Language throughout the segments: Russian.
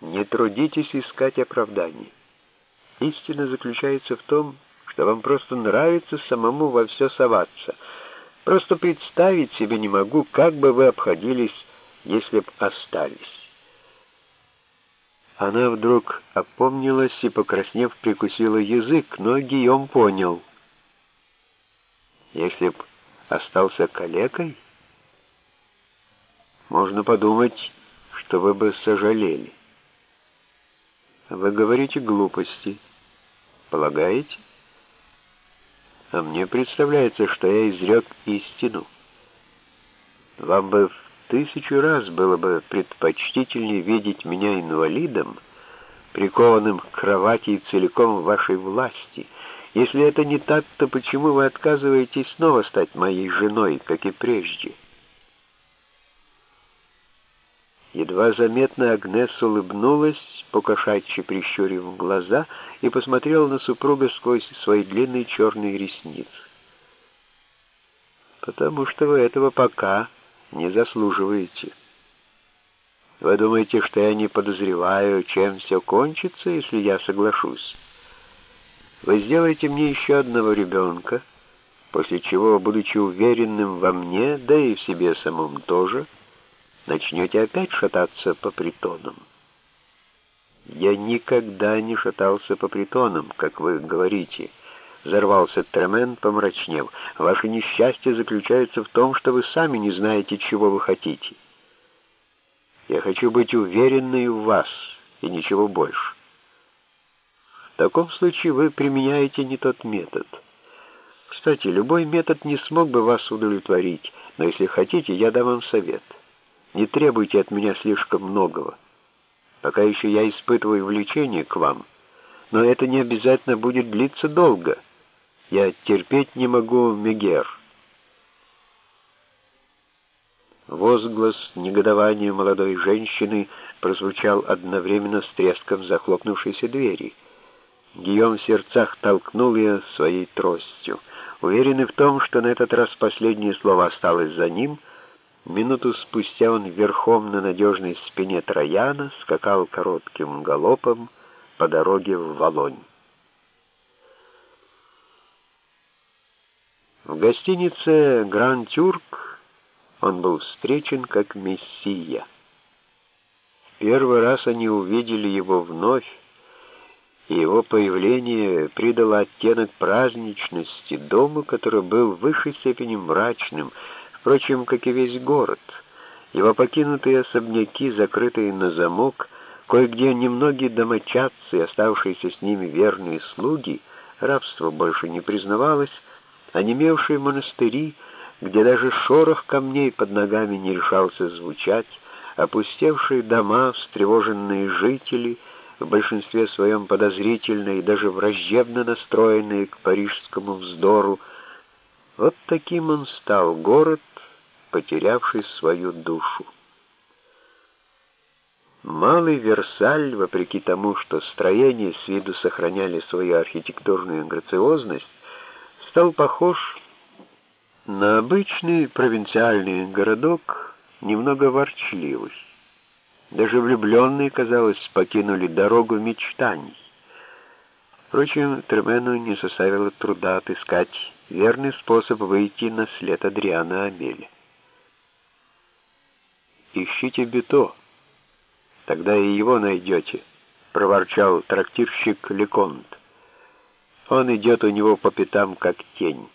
Не трудитесь искать оправданий. Истина заключается в том, что вам просто нравится самому во все соваться. Просто представить себе не могу, как бы вы обходились, если б остались. Она вдруг опомнилась и, покраснев, прикусила язык, но Гийом понял. Если б остался калекой, можно подумать, что вы бы сожалели. Вы говорите глупости. Полагаете? А мне представляется, что я изрек истину. Вам бы в тысячу раз было бы предпочтительнее видеть меня инвалидом, прикованным к кровати и целиком в вашей власти. Если это не так, то почему вы отказываетесь снова стать моей женой, как и прежде?» Едва заметно Агнес улыбнулась, покошачьи прищурив глаза, и посмотрела на супруга сквозь свои длинные черные ресницы. «Потому что вы этого пока не заслуживаете. Вы думаете, что я не подозреваю, чем все кончится, если я соглашусь? Вы сделаете мне еще одного ребенка, после чего, будучи уверенным во мне, да и в себе самом тоже, — начнете опять шататься по притонам. Я никогда не шатался по притонам, как вы говорите. Взорвался Тремен, помрачнев. Ваше несчастье заключается в том, что вы сами не знаете, чего вы хотите. Я хочу быть уверенной в вас, и ничего больше. В таком случае вы применяете не тот метод. Кстати, любой метод не смог бы вас удовлетворить, но если хотите, я дам вам совет. Не требуйте от меня слишком многого. Пока еще я испытываю влечение к вам, но это не обязательно будет длиться долго. Я терпеть не могу Мегер. Возглас негодования молодой женщины прозвучал одновременно с треском захлопнувшейся двери. Гийом в сердцах толкнул ее своей тростью. Уверенный в том, что на этот раз последнее слово осталось за ним, Минуту спустя он верхом на надежной спине Трояна скакал коротким галопом по дороге в Волонь. В гостинице «Гранд Тюрк» он был встречен как мессия. Первый раз они увидели его вновь, и его появление придало оттенок праздничности дому, который был в высшей степени мрачным, Впрочем, как и весь город, его покинутые особняки, закрытые на замок, кое-где немногие домочадцы, оставшиеся с ними верные слуги, рабство больше не признавалось, а немевшие монастыри, где даже шорох камней под ногами не решался звучать, опустевшие дома, встревоженные жители, в большинстве своем подозрительные и даже враждебно настроенные к парижскому вздору, вот таким он стал город, потерявший свою душу. Малый Версаль, вопреки тому, что строения с виду сохраняли свою архитектурную грациозность, стал похож на обычный провинциальный городок, немного ворчливый. Даже влюбленные, казалось, покинули дорогу мечтаний. Впрочем, Тремену не составило труда отыскать верный способ выйти на след Адриана Амеля. «Ищите Бето, тогда и его найдете», — проворчал трактирщик Леконт. «Он идет у него по пятам, как тень».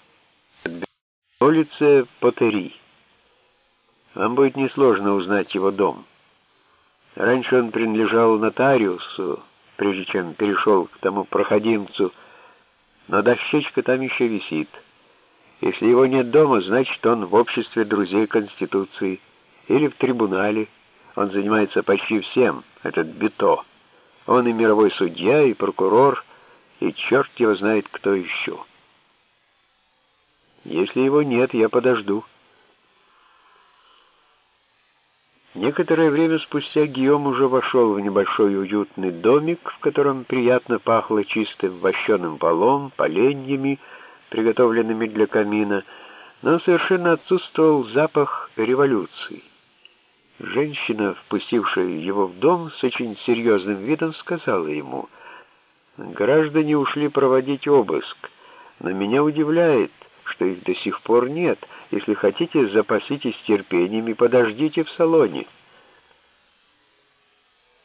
Улица Потери. Вам будет несложно узнать его дом. Раньше он принадлежал нотариусу, прежде чем перешел к тому проходимцу, но дощечка там еще висит. Если его нет дома, значит, он в обществе друзей Конституции или в трибунале. Он занимается почти всем, этот Бито. Он и мировой судья, и прокурор, и черт его знает кто еще. Если его нет, я подожду. Некоторое время спустя Гийом уже вошел в небольшой уютный домик, в котором приятно пахло чистым вощеным полом, поленьями, приготовленными для камина, но совершенно отсутствовал запах революции. Женщина, впустившая его в дом, с очень серьезным видом сказала ему, «Граждане ушли проводить обыск, но меня удивляет, что их до сих пор нет. Если хотите, запаситесь терпением и подождите в салоне».